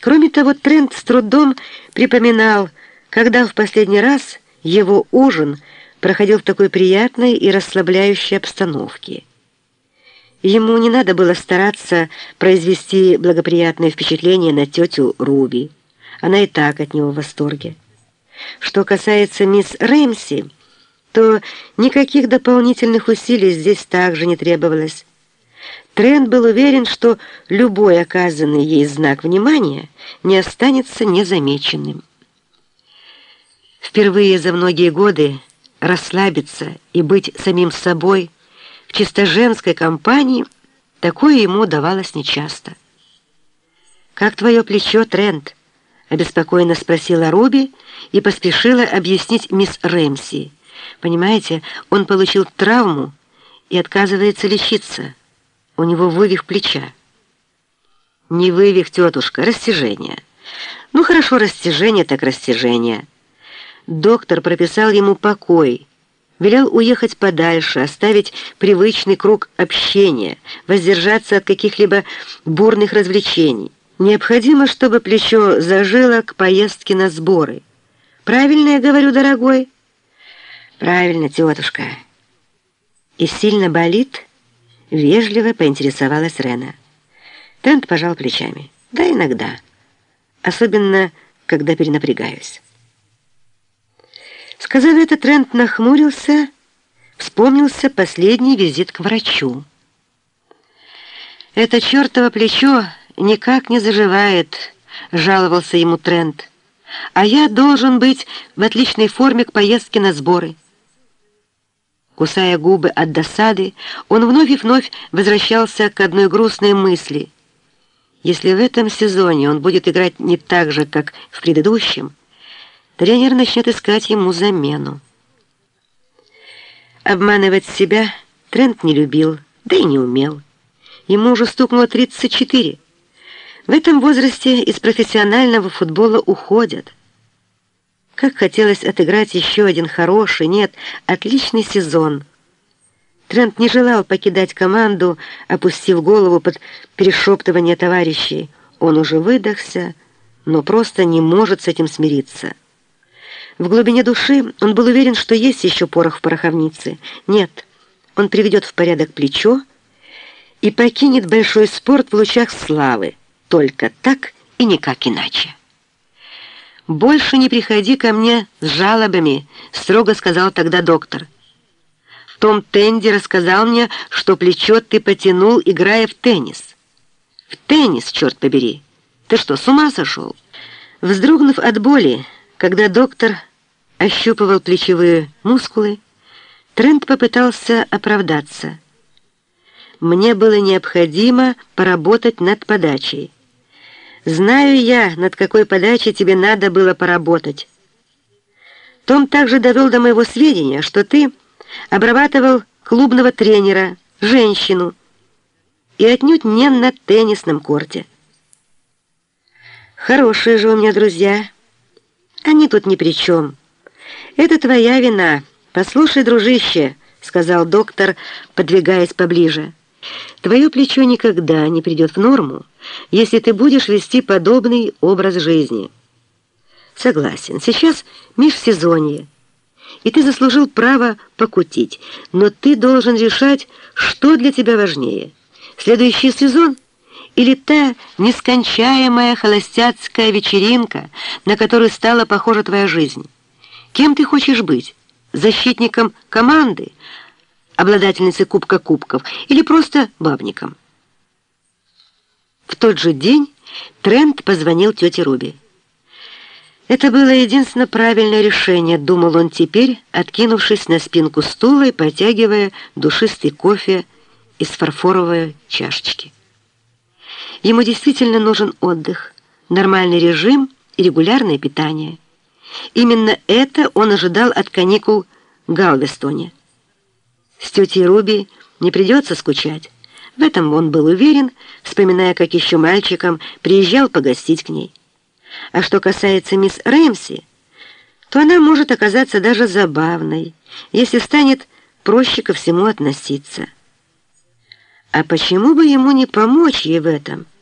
Кроме того, Трент с трудом припоминал, когда в последний раз его ужин проходил в такой приятной и расслабляющей обстановке. Ему не надо было стараться произвести благоприятное впечатление на тетю Руби. Она и так от него в восторге. Что касается мисс Рэмси, то никаких дополнительных усилий здесь также не требовалось. Трент был уверен, что любой оказанный ей знак внимания не останется незамеченным. Впервые за многие годы расслабиться и быть самим собой в чисто женской компании такое ему удавалось нечасто. «Как твое плечо, Трент?» — обеспокоенно спросила Руби и поспешила объяснить мисс Рэмси. «Понимаете, он получил травму и отказывается лечиться». У него вывих плеча. Не вывих, тетушка, растяжение. Ну, хорошо, растяжение так растяжение. Доктор прописал ему покой, велел уехать подальше, оставить привычный круг общения, воздержаться от каких-либо бурных развлечений. Необходимо, чтобы плечо зажило к поездке на сборы. Правильно я говорю, дорогой? Правильно, тетушка. И сильно болит? Вежливо поинтересовалась Рена. Трент пожал плечами. Да, иногда. Особенно, когда перенапрягаюсь. Сказав это, Трент нахмурился, вспомнился последний визит к врачу. «Это чертово плечо никак не заживает», — жаловался ему Трент. «А я должен быть в отличной форме к поездке на сборы». Кусая губы от досады, он вновь и вновь возвращался к одной грустной мысли. Если в этом сезоне он будет играть не так же, как в предыдущем, тренер начнет искать ему замену. Обманывать себя Трент не любил, да и не умел. Ему уже стукнуло 34. В этом возрасте из профессионального футбола уходят – как хотелось отыграть еще один хороший, нет, отличный сезон. Трент не желал покидать команду, опустив голову под перешептывание товарищей. Он уже выдохся, но просто не может с этим смириться. В глубине души он был уверен, что есть еще порох в пороховнице. Нет, он приведет в порядок плечо и покинет большой спорт в лучах славы. Только так и никак иначе. «Больше не приходи ко мне с жалобами», — строго сказал тогда доктор. Том Тенди рассказал мне, что плечо ты потянул, играя в теннис. В теннис, черт побери! Ты что, с ума сошел? Вздрогнув от боли, когда доктор ощупывал плечевые мускулы, Трент попытался оправдаться. Мне было необходимо поработать над подачей. Знаю я, над какой подачей тебе надо было поработать. Том также довел до моего сведения, что ты обрабатывал клубного тренера, женщину, и отнюдь не на теннисном корте. Хорошие же у меня друзья. Они тут ни при чем. Это твоя вина. Послушай, дружище, — сказал доктор, подвигаясь поближе. Твое плечо никогда не придет в норму, если ты будешь вести подобный образ жизни. Согласен, сейчас межсезонье, и ты заслужил право покутить, но ты должен решать, что для тебя важнее. Следующий сезон или та нескончаемая холостяцкая вечеринка, на которую стала похожа твоя жизнь? Кем ты хочешь быть? Защитником команды, обладательницей Кубка Кубков, или просто бабником? В тот же день Трент позвонил тете Руби. Это было единственно правильное решение, думал он теперь, откинувшись на спинку стула и потягивая душистый кофе из фарфоровой чашечки. Ему действительно нужен отдых, нормальный режим и регулярное питание. Именно это он ожидал от каникул Галвестоне. С тетей Руби не придется скучать. В этом он был уверен, вспоминая, как еще мальчиком приезжал погостить к ней. А что касается мисс Рэмси, то она может оказаться даже забавной, если станет проще ко всему относиться. А почему бы ему не помочь ей в этом –